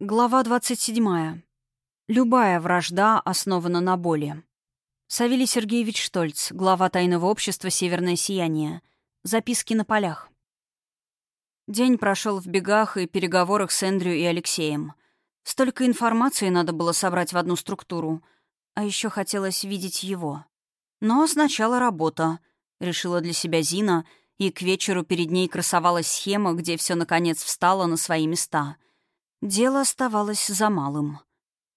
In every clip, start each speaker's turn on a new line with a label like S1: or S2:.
S1: Глава 27. Любая вражда основана на боли. Савелий Сергеевич Штольц, глава тайного общества «Северное сияние». Записки на полях. День прошел в бегах и переговорах с Эндрю и Алексеем. Столько информации надо было собрать в одну структуру. А еще хотелось видеть его. Но сначала работа, решила для себя Зина, и к вечеру перед ней красовалась схема, где все наконец встало на свои места — Дело оставалось за малым.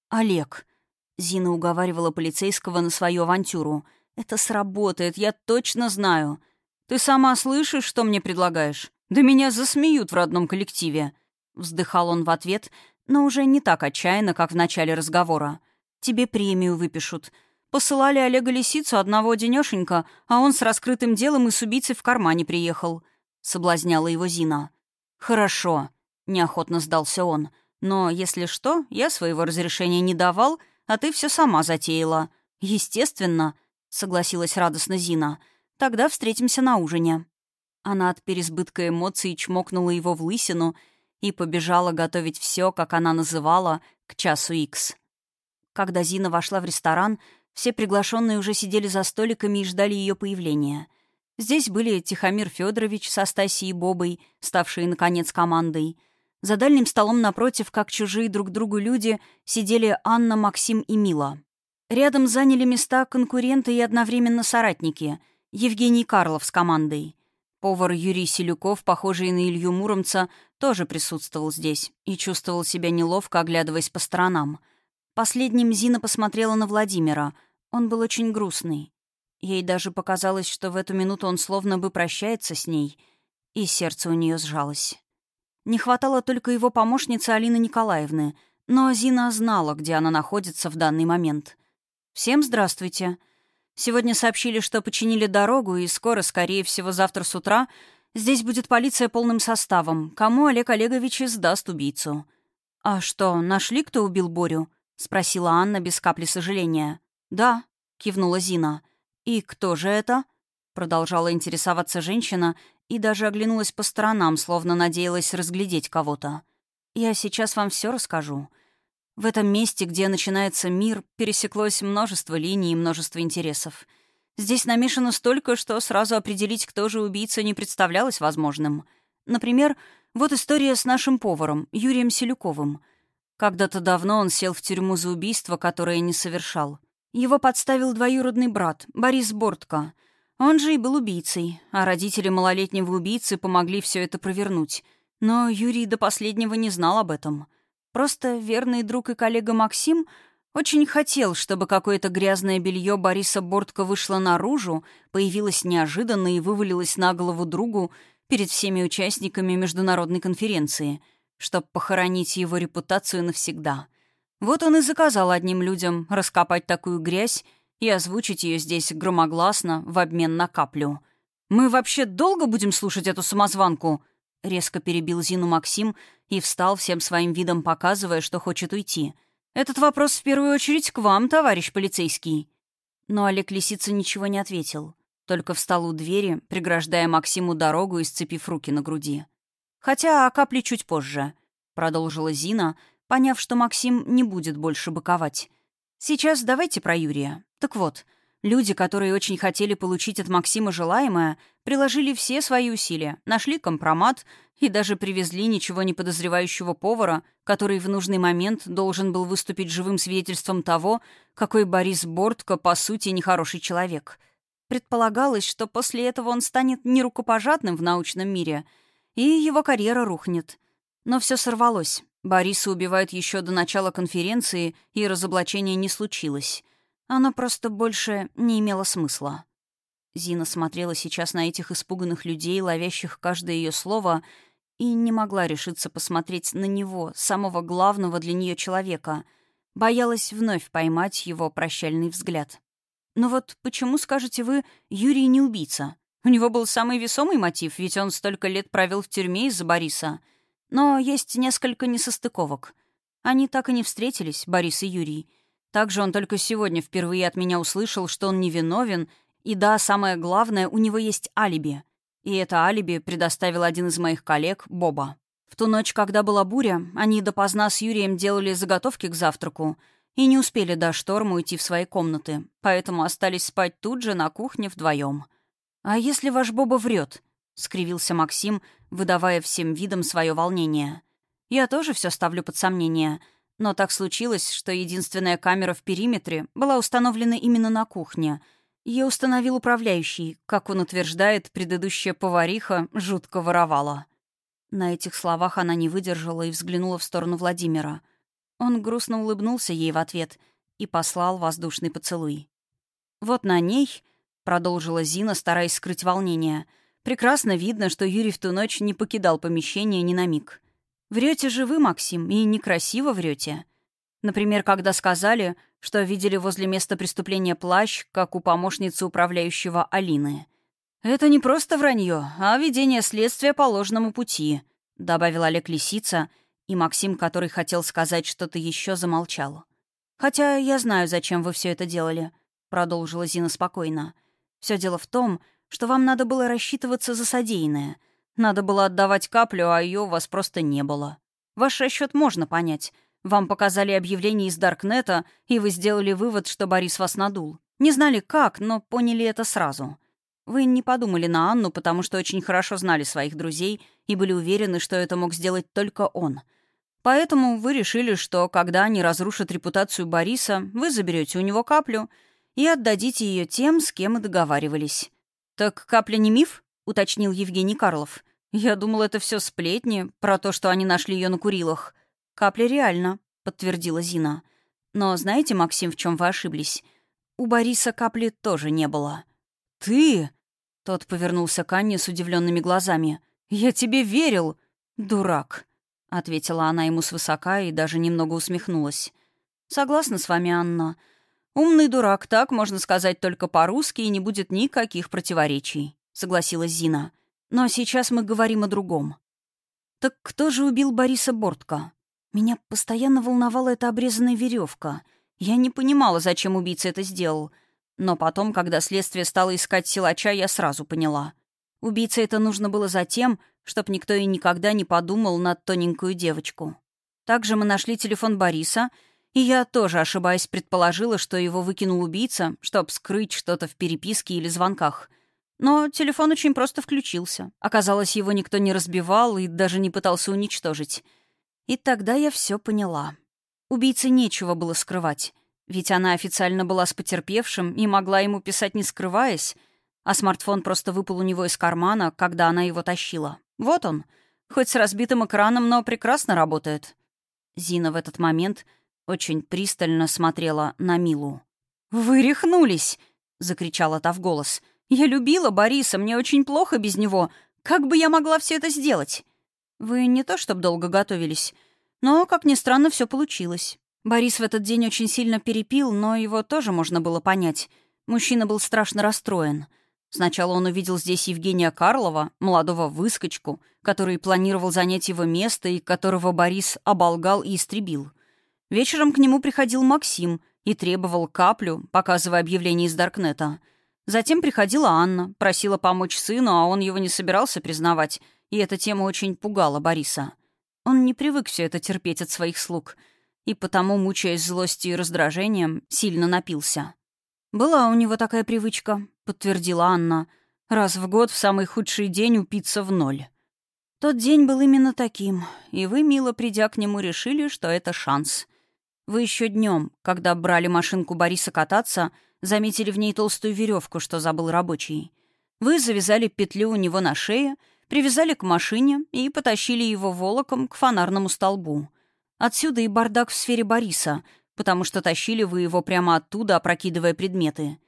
S1: «Олег», — Зина уговаривала полицейского на свою авантюру, — «это сработает, я точно знаю. Ты сама слышишь, что мне предлагаешь? Да меня засмеют в родном коллективе». Вздыхал он в ответ, но уже не так отчаянно, как в начале разговора. «Тебе премию выпишут. Посылали Олега Лисицу одного денешенька, а он с раскрытым делом и с убийцей в кармане приехал», — соблазняла его Зина. «Хорошо», Неохотно сдался он. «Но, если что, я своего разрешения не давал, а ты все сама затеяла». «Естественно», — согласилась радостно Зина. «Тогда встретимся на ужине». Она от переизбытка эмоций чмокнула его в лысину и побежала готовить все, как она называла, к часу икс. Когда Зина вошла в ресторан, все приглашенные уже сидели за столиками и ждали ее появления. Здесь были Тихомир Федорович со Стасией Бобой, ставшие, наконец, командой — за дальним столом напротив, как чужие друг другу люди, сидели Анна, Максим и Мила. Рядом заняли места конкуренты и одновременно соратники. Евгений Карлов с командой. Повар Юрий Селюков, похожий на Илью Муромца, тоже присутствовал здесь и чувствовал себя неловко, оглядываясь по сторонам. Последним Зина посмотрела на Владимира. Он был очень грустный. Ей даже показалось, что в эту минуту он словно бы прощается с ней, и сердце у нее сжалось. Не хватало только его помощницы Алины Николаевны, но Зина знала, где она находится в данный момент. «Всем здравствуйте. Сегодня сообщили, что починили дорогу, и скоро, скорее всего, завтра с утра здесь будет полиция полным составом, кому Олег Олегович издаст убийцу». «А что, нашли, кто убил Борю?» — спросила Анна без капли сожаления. «Да», — кивнула Зина. «И кто же это?» — продолжала интересоваться женщина, и даже оглянулась по сторонам, словно надеялась разглядеть кого-то. «Я сейчас вам все расскажу. В этом месте, где начинается мир, пересеклось множество линий и множество интересов. Здесь намешано столько, что сразу определить, кто же убийца, не представлялось возможным. Например, вот история с нашим поваром, Юрием Селюковым. Когда-то давно он сел в тюрьму за убийство, которое не совершал. Его подставил двоюродный брат, Борис Бортко — он же и был убийцей, а родители малолетнего убийцы помогли все это провернуть. Но Юрий до последнего не знал об этом. Просто верный друг и коллега Максим очень хотел, чтобы какое-то грязное белье Бориса Бортко вышло наружу, появилось неожиданно и вывалилось на голову другу перед всеми участниками международной конференции, чтобы похоронить его репутацию навсегда. Вот он и заказал одним людям раскопать такую грязь и озвучить ее здесь громогласно в обмен на каплю. «Мы вообще долго будем слушать эту самозванку?» Резко перебил Зину Максим и встал всем своим видом, показывая, что хочет уйти. «Этот вопрос в первую очередь к вам, товарищ полицейский». Но Олег Лисица ничего не ответил, только встал у двери, преграждая Максиму дорогу и сцепив руки на груди. «Хотя о капле чуть позже», — продолжила Зина, поняв, что Максим не будет больше быковать. «Сейчас давайте про Юрия. Так вот, люди, которые очень хотели получить от Максима желаемое, приложили все свои усилия, нашли компромат и даже привезли ничего не подозревающего повара, который в нужный момент должен был выступить живым свидетельством того, какой Борис Бортко, по сути, нехороший человек. Предполагалось, что после этого он станет нерукопожатным в научном мире, и его карьера рухнет. Но все сорвалось. Бориса убивают еще до начала конференции, и разоблачения не случилось. Оно просто больше не имело смысла. Зина смотрела сейчас на этих испуганных людей, ловящих каждое ее слово, и не могла решиться посмотреть на него, самого главного для нее человека. Боялась вновь поймать его прощальный взгляд. «Но вот почему, скажете вы, Юрий не убийца? У него был самый весомый мотив, ведь он столько лет провел в тюрьме из-за Бориса. Но есть несколько несостыковок. Они так и не встретились, Борис и Юрий. Также он только сегодня впервые от меня услышал, что он невиновен, и да, самое главное, у него есть алиби. И это алиби предоставил один из моих коллег, Боба. В ту ночь, когда была буря, они допоздна с Юрием делали заготовки к завтраку и не успели до шторма уйти в свои комнаты, поэтому остались спать тут же на кухне вдвоем. «А если ваш Боба врет?» — скривился Максим, выдавая всем видом свое волнение. «Я тоже все ставлю под сомнение, но так случилось, что единственная камера в периметре была установлена именно на кухне. Ее установил управляющий, как он утверждает, предыдущая повариха жутко воровала». На этих словах она не выдержала и взглянула в сторону Владимира. Он грустно улыбнулся ей в ответ и послал воздушный поцелуй. «Вот на ней», — продолжила Зина, стараясь скрыть волнение, «прекрасно видно, что Юрий в ту ночь не покидал помещение ни на миг. Врете же вы, Максим, и некрасиво врете. Например, когда сказали, что видели возле места преступления плащ, как у помощницы управляющего Алины — «Это не просто вранье, а ведение следствия по ложному пути», — добавил Олег Лисица, и Максим, который хотел сказать что-то еще, замолчал. «Хотя я знаю, зачем вы все это делали», — продолжила Зина спокойно. Все дело в том, что вам надо было рассчитываться за содеянное. Надо было отдавать каплю, а ее у вас просто не было. Ваш расчет можно понять. Вам показали объявление из Даркнета, и вы сделали вывод, что Борис вас надул. Не знали как, но поняли это сразу. Вы не подумали на Анну, потому что очень хорошо знали своих друзей и были уверены, что это мог сделать только он. Поэтому вы решили, что когда они разрушат репутацию Бориса, вы заберете у него каплю и отдадите ее тем, с кем и договаривались. «Так капля не миф?» — уточнил Евгений Карлов. «Я думал, это все сплетни про то, что они нашли ее на Курилах». «Капля реально», — подтвердила Зина. «Но знаете, Максим, в чем вы ошиблись? У Бориса капли тоже не было». «Ты?» Тот повернулся к Анне с удивленными глазами. «Я тебе верил!» «Дурак!» — ответила она ему свысока и даже немного усмехнулась. «Согласна с вами, Анна. Умный дурак, так можно сказать только по-русски, и не будет никаких противоречий», — согласилась Зина. «Но сейчас мы говорим о другом». «Так кто же убил Бориса Бортко?» Меня постоянно волновала эта обрезанная веревка. Я не понимала, зачем убийца это сделал — но потом, когда следствие стало искать силача, я сразу поняла. Убийце это нужно было за тем, чтоб никто и никогда не подумал на тоненькую девочку. Также мы нашли телефон Бориса, и я тоже, ошибаясь, предположила, что его выкинул убийца, чтоб скрыть что-то в переписке или звонках. Но телефон очень просто включился. Оказалось, его никто не разбивал и даже не пытался уничтожить. И тогда я все поняла. Убийце нечего было скрывать. Ведь она официально была с потерпевшим и могла ему писать не скрываясь, а смартфон просто выпал у него из кармана, когда она его тащила. Вот он, хоть с разбитым экраном, но прекрасно работает. Зина в этот момент очень пристально смотрела на Милу. «Вы рехнулись!» — закричала та в голос. «Я любила Бориса, мне очень плохо без него. Как бы я могла все это сделать?» «Вы не то чтобы долго готовились, но, как ни странно, все получилось. Борис в этот день очень сильно перепил, но его тоже можно было понять. Мужчина был страшно расстроен. Сначала он увидел здесь Евгения Карлова, молодого выскочку, который планировал занять его место и которого Борис оболгал и истребил. Вечером к нему приходил Максим и требовал каплю, показывая объявление из Даркнета. Затем приходила Анна, просила помочь сыну, а он его не собирался признавать, и эта тема очень пугала Бориса. Он не привык все это терпеть от своих слуг — и потому, мучаясь злостью и раздражением, сильно напился. «Была у него такая привычка», — подтвердила Анна. «Раз в год в самый худший день упиться в ноль». Тот день был именно таким, и вы, мило придя к нему, решили, что это шанс. Вы еще днем, когда брали машинку Бориса кататься, заметили в ней толстую веревку, что забыл рабочий. Вы завязали петлю у него на шее, привязали к машине и потащили его волоком к фонарному столбу. Отсюда и бардак в сфере Бориса, потому что тащили вы его прямо оттуда, опрокидывая предметы.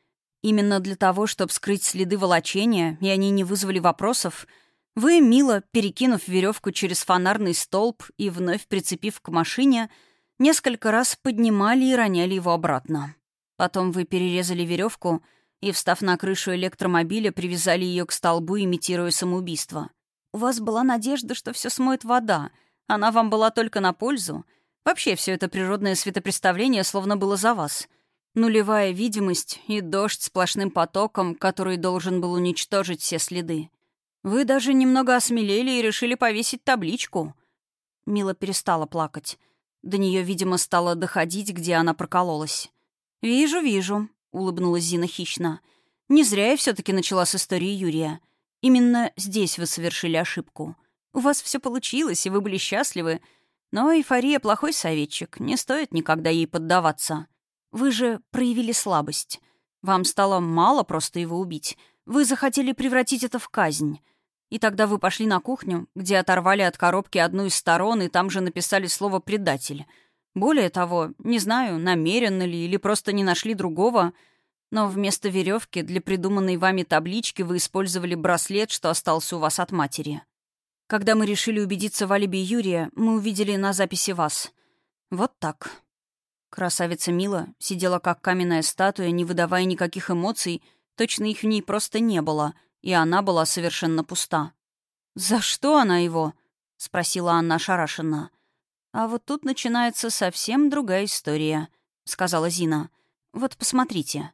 S1: Именно для того, чтобы скрыть следы волочения, и они не вызвали вопросов, вы, мило перекинув веревку через фонарный столб и вновь прицепив к машине, несколько раз поднимали и роняли его обратно. Потом вы перерезали веревку и, встав на крышу электромобиля, привязали ее к столбу, имитируя самоубийство. У вас была надежда, что все смоет вода — она вам была только на пользу. Вообще все это природное светопреставление словно было за вас. Нулевая видимость и дождь сплошным потоком, который должен был уничтожить все следы. Вы даже немного осмелели и решили повесить табличку. Мила перестала плакать. До нее, видимо, стало доходить, где она прокололась. «Вижу, вижу», — улыбнулась Зина хищно. «Не зря я все таки начала с истории Юрия. Именно здесь вы совершили ошибку. У вас все получилось, и вы были счастливы. Но эйфория — плохой советчик. Не стоит никогда ей поддаваться. Вы же проявили слабость. Вам стало мало просто его убить. Вы захотели превратить это в казнь. И тогда вы пошли на кухню, где оторвали от коробки одну из сторон и там же написали слово «предатель». Более того, не знаю, намеренно ли или просто не нашли другого, но вместо веревки для придуманной вами таблички вы использовали браслет, что остался у вас от матери. Когда мы решили убедиться в алиби Юрия, мы увидели на записи вас. Вот так. Красавица Мила сидела как каменная статуя, не выдавая никаких эмоций, точно их в ней просто не было — и она была совершенно пуста. «За что она его?» — спросила Анна ошарашенно. «А вот тут начинается совсем другая история», — сказала Зина. «Вот посмотрите».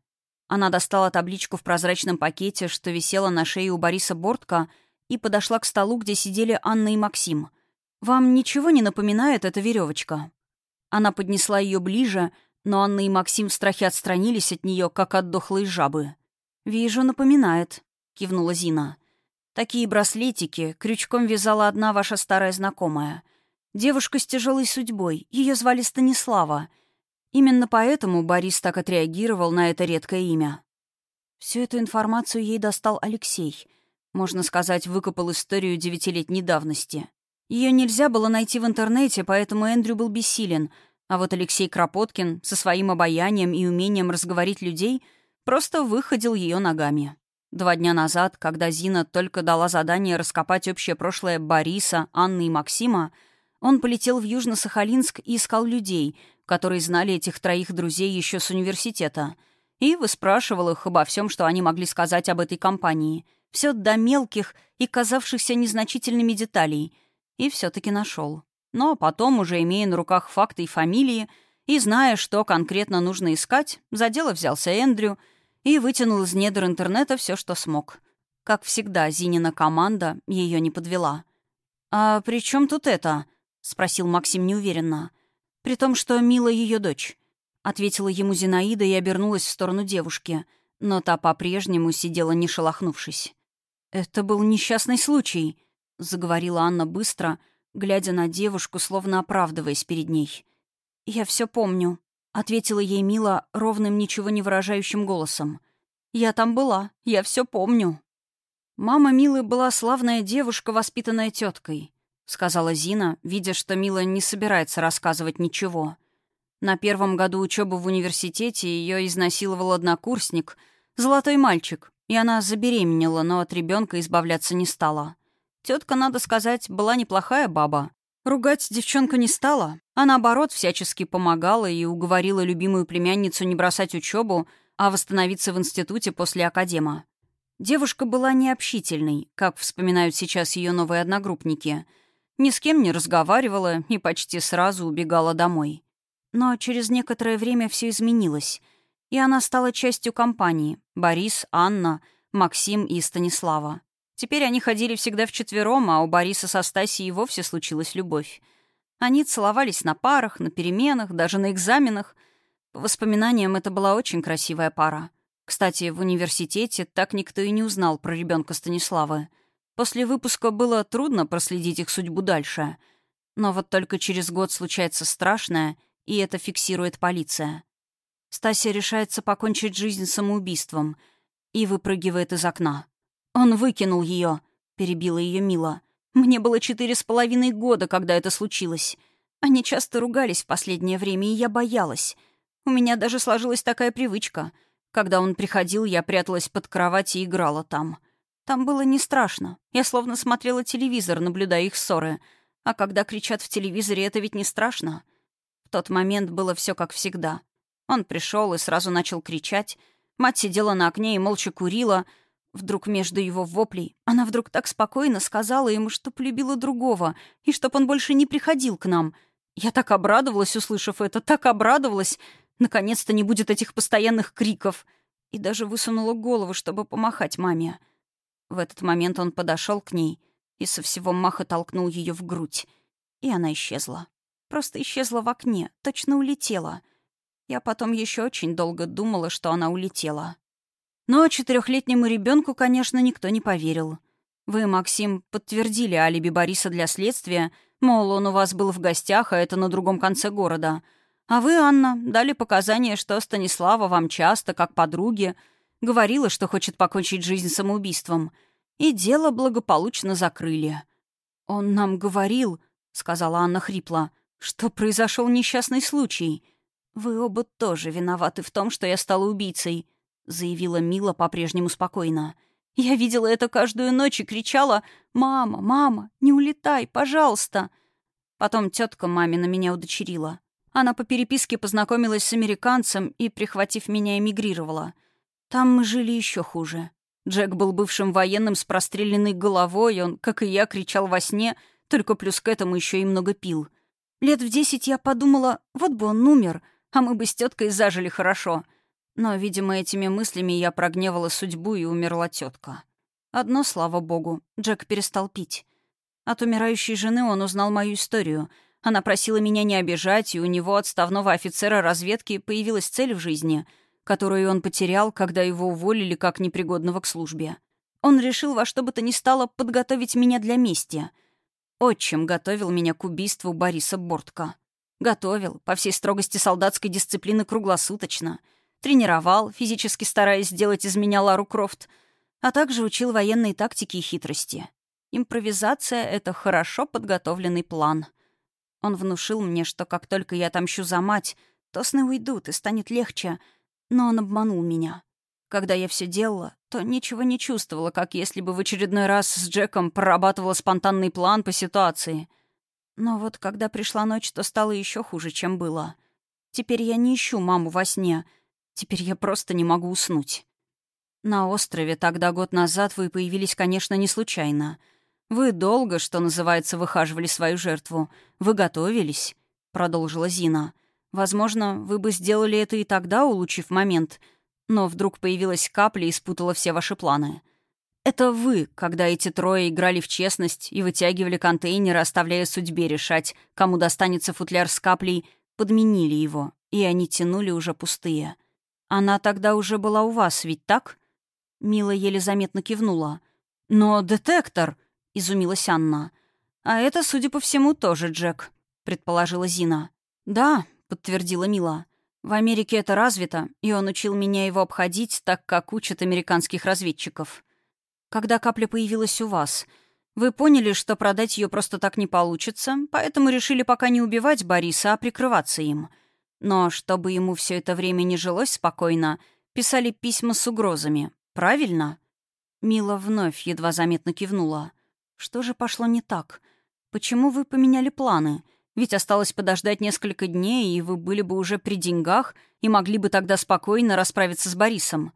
S1: Она достала табличку в прозрачном пакете, что висела на шее у Бориса Бортка, и подошла к столу, где сидели Анна и Максим. «Вам ничего не напоминает эта веревочка? Она поднесла ее ближе, но Анна и Максим в страхе отстранились от нее, как от дохлой жабы. «Вижу, напоминает», — кивнула Зина. «Такие браслетики крючком вязала одна ваша старая знакомая. Девушка с тяжелой судьбой, ее звали Станислава. Именно поэтому Борис так отреагировал на это редкое имя. Всю эту информацию ей достал Алексей. Можно сказать, выкопал историю девятилетней давности. Ее нельзя было найти в интернете, поэтому Эндрю был бессилен, а вот Алексей Кропоткин со своим обаянием и умением разговорить людей просто выходил ее ногами. Два дня назад, когда Зина только дала задание раскопать общее прошлое Бориса, Анны и Максима, он полетел в Южно-Сахалинск и искал людей, которые знали этих троих друзей еще с университета, и выспрашивал их обо всем, что они могли сказать об этой компании. Все до мелких и казавшихся незначительными деталей. И все-таки нашел. Но потом, уже имея на руках факты и фамилии, и зная, что конкретно нужно искать, за дело взялся Эндрю — и вытянул из недр интернета все, что смог. Как всегда, Зинина команда ее не подвела. «А при чем тут это?» — спросил Максим неуверенно. «При том, что Мила ее дочь», — ответила ему Зинаида и обернулась в сторону девушки, но та по-прежнему сидела не шелохнувшись. «Это был несчастный случай», — заговорила Анна быстро, глядя на девушку, словно оправдываясь перед ней. «Я все помню», ответила ей Мила ровным, ничего не выражающим голосом. «Я там была, я все помню». «Мама Милы была славная девушка, воспитанная теткой», — сказала Зина, видя, что Мила не собирается рассказывать ничего. На первом году учебы в университете ее изнасиловал однокурсник, золотой мальчик, и она забеременела, но от ребенка избавляться не стала. Тетка, надо сказать, была неплохая баба. Ругать девчонка не стала, а наоборот всячески помогала и уговорила любимую племянницу не бросать учебу, а восстановиться в институте после академа. Девушка была необщительной, как вспоминают сейчас ее новые одногруппники. Ни с кем не разговаривала и почти сразу убегала домой. Но через некоторое время все изменилось, и она стала частью компании — Борис, Анна, Максим и Станислава. Теперь они ходили всегда вчетвером, а у Бориса со Стасией вовсе случилась любовь. Они целовались на парах, на переменах, даже на экзаменах. По воспоминаниям, это была очень красивая пара. Кстати, в университете так никто и не узнал про ребенка Станиславы. После выпуска было трудно проследить их судьбу дальше. Но вот только через год случается страшное, и это фиксирует полиция. Стасия решается покончить жизнь самоубийством и выпрыгивает из окна. «Он выкинул ее», — перебила ее Мила. «Мне было четыре с половиной года, когда это случилось. Они часто ругались в последнее время, и я боялась. У меня даже сложилась такая привычка. Когда он приходил, я пряталась под кровать и играла там. Там было не страшно. Я словно смотрела телевизор, наблюдая их ссоры. А когда кричат в телевизоре, это ведь не страшно. В тот момент было все как всегда. Он пришел и сразу начал кричать. Мать сидела на окне и молча курила — Вдруг между его воплей она вдруг так спокойно сказала ему, что полюбила другого, и чтоб он больше не приходил к нам. Я так обрадовалась, услышав это, так обрадовалась. Наконец-то не будет этих постоянных криков. И даже высунула голову, чтобы помахать маме. В этот момент он подошел к ней и со всего маха толкнул ее в грудь. И она исчезла. Просто исчезла в окне, точно улетела. Я потом еще очень долго думала, что она улетела. Но четырехлетнему ребенку, конечно, никто не поверил. Вы, Максим, подтвердили алиби Бориса для следствия, мол, он у вас был в гостях, а это на другом конце города. А вы, Анна, дали показания, что Станислава вам часто, как подруги, говорила, что хочет покончить жизнь самоубийством. И дело благополучно закрыли. «Он нам говорил», — сказала Анна хрипло, — «что произошел несчастный случай. Вы оба тоже виноваты в том, что я стала убийцей», — заявила Мила по-прежнему спокойно. «Я видела это каждую ночь и кричала «Мама, мама, не улетай, пожалуйста!» Потом тетка мамина меня удочерила. Она по переписке познакомилась с американцем и, прихватив меня, эмигрировала. Там мы жили еще хуже. Джек был бывшим военным с простреленной головой, он, как и я, кричал во сне, только плюс к этому еще и много пил. Лет в десять я подумала, вот бы он умер, а мы бы с теткой зажили хорошо. Но, видимо, этими мыслями я прогневала судьбу и умерла тетка. Одно, слава богу, Джек перестал пить. От умирающей жены он узнал мою историю. Она просила меня не обижать, и у него, отставного офицера разведки, появилась цель в жизни — которую он потерял, когда его уволили как непригодного к службе. Он решил во что бы то ни стало подготовить меня для мести. Отчим готовил меня к убийству Бориса Бортка. Готовил, по всей строгости солдатской дисциплины круглосуточно. Тренировал, физически стараясь сделать из меня Лару Крофт, а также учил военной тактике и хитрости. Импровизация — это хорошо подготовленный план. Он внушил мне, что как только я отомщу за мать, то сны уйдут и станет легче — но он обманул меня. Когда я все делала, то ничего не чувствовала, как если бы в очередной раз с Джеком прорабатывала спонтанный план по ситуации. Но вот когда пришла ночь, то стало еще хуже, чем было. Теперь я не ищу маму во сне. Теперь я просто не могу уснуть. На острове тогда год назад вы появились, конечно, не случайно. Вы долго, что называется, выхаживали свою жертву. Вы готовились, — продолжила Зина. — Возможно, вы бы сделали это и тогда, улучив момент, но вдруг появилась капля и спутала все ваши планы. Это вы, когда эти трое играли в честность и вытягивали контейнеры, оставляя судьбе решать, кому достанется футляр с каплей, подменили его, и они тянули уже пустые. Она тогда уже была у вас, ведь так? Мила еле заметно кивнула. «Но детектор!» — изумилась Анна. «А это, судя по всему, тоже Джек», — предположила Зина. «Да, — подтвердила Мила. «В Америке это развито, и он учил меня его обходить, так как учат американских разведчиков. Когда капля появилась у вас, вы поняли, что продать ее просто так не получится, поэтому решили пока не убивать Бориса, а прикрываться им. Но чтобы ему все это время не жилось спокойно, писали письма с угрозами. Правильно?» Мила вновь едва заметно кивнула. «Что же пошло не так? Почему вы поменяли планы?» Ведь осталось подождать несколько дней, и вы были бы уже при деньгах и могли бы тогда спокойно расправиться с Борисом.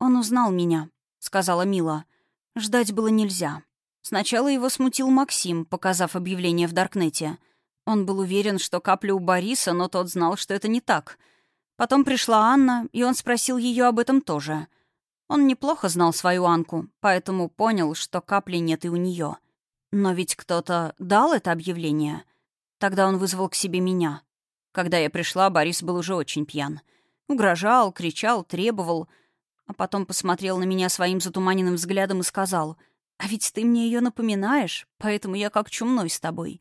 S1: «Он узнал меня», — сказала Мила. Ждать было нельзя. Сначала его смутил Максим, показав объявление в Даркнете. Он был уверен, что капля у Бориса, но тот знал, что это не так. Потом пришла Анна, и он спросил ее об этом тоже. Он неплохо знал свою Анку, поэтому понял, что капли нет и у нее. Но ведь кто-то дал это объявление — Тогда он вызвал к себе меня. Когда я пришла, Борис был уже очень пьян. Угрожал, кричал, требовал. А потом посмотрел на меня своим затуманенным взглядом и сказал, «А ведь ты мне ее напоминаешь, поэтому я как чумной с тобой.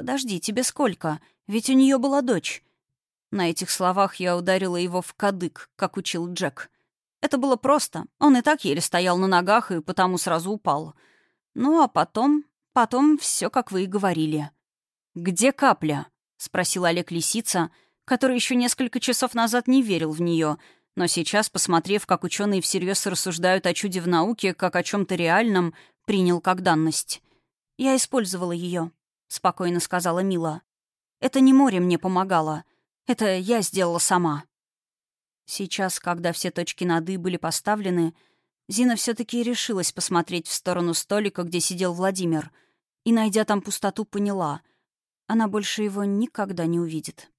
S1: Подожди, тебе сколько? Ведь у нее была дочь». На этих словах я ударила его в кадык, как учил Джек. Это было просто. Он и так еле стоял на ногах и потому сразу упал. Ну а потом... Потом все, как вы и говорили. «Где капля?» — спросил Олег Лисица, который еще несколько часов назад не верил в нее, но сейчас, посмотрев, как ученые всерьез рассуждают о чуде в науке, как о чем-то реальном, принял как данность. «Я использовала ее», — спокойно сказала Мила. «Это не море мне помогало. Это я сделала сама». Сейчас, когда все точки над «и» были поставлены, Зина все-таки решилась посмотреть в сторону столика, где сидел Владимир, и, найдя там пустоту, поняла — она больше его никогда не увидит.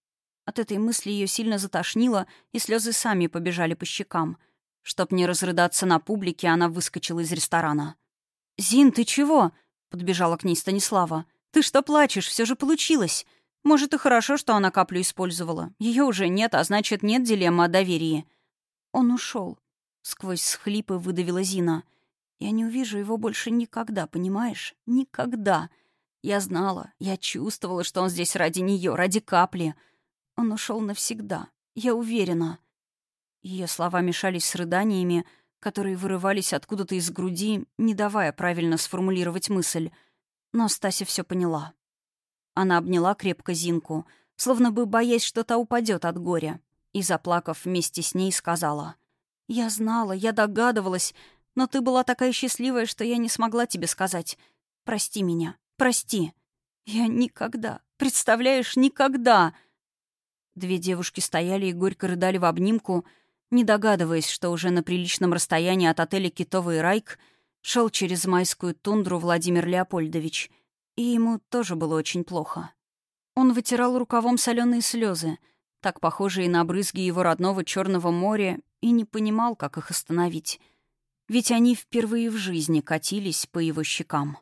S1: От этой мысли ее сильно затошнило, и слезы сами побежали по щекам. Чтоб не разрыдаться на публике, она выскочила из ресторана. «Зин, ты чего?» — подбежала к ней Станислава. Ты что плачешь? Все же получилось. Может, и хорошо, что она каплю использовала. Ее уже нет, а значит, нет дилеммы о доверии. Он ушел. Сквозь схлипы выдавила Зина. Я не увижу его больше никогда, понимаешь? Никогда. Я знала, я чувствовала, что он здесь ради нее, ради капли. Он ушел навсегда. Я уверена. Ее слова мешались с рыданиями, которые вырывались откуда-то из груди, не давая правильно сформулировать мысль. Но Стася все поняла. Она обняла крепко Зинку, словно бы боясь, что та упадет от горя, и, заплакав вместе с ней, сказала. «Я знала, я догадывалась, но ты была такая счастливая, что я не смогла тебе сказать. Прости меня, прости. Я никогда, представляешь, никогда...» Две девушки стояли и горько рыдали в обнимку, не догадываясь, что уже на приличном расстоянии от отеля «Китовый Райк» шел через майскую тундру Владимир Леопольдович — и ему тоже было очень плохо. Он вытирал рукавом соленые слезы, так похожие на брызги его родного Черного моря, и не понимал, как их остановить. Ведь они впервые в жизни катились по его щекам.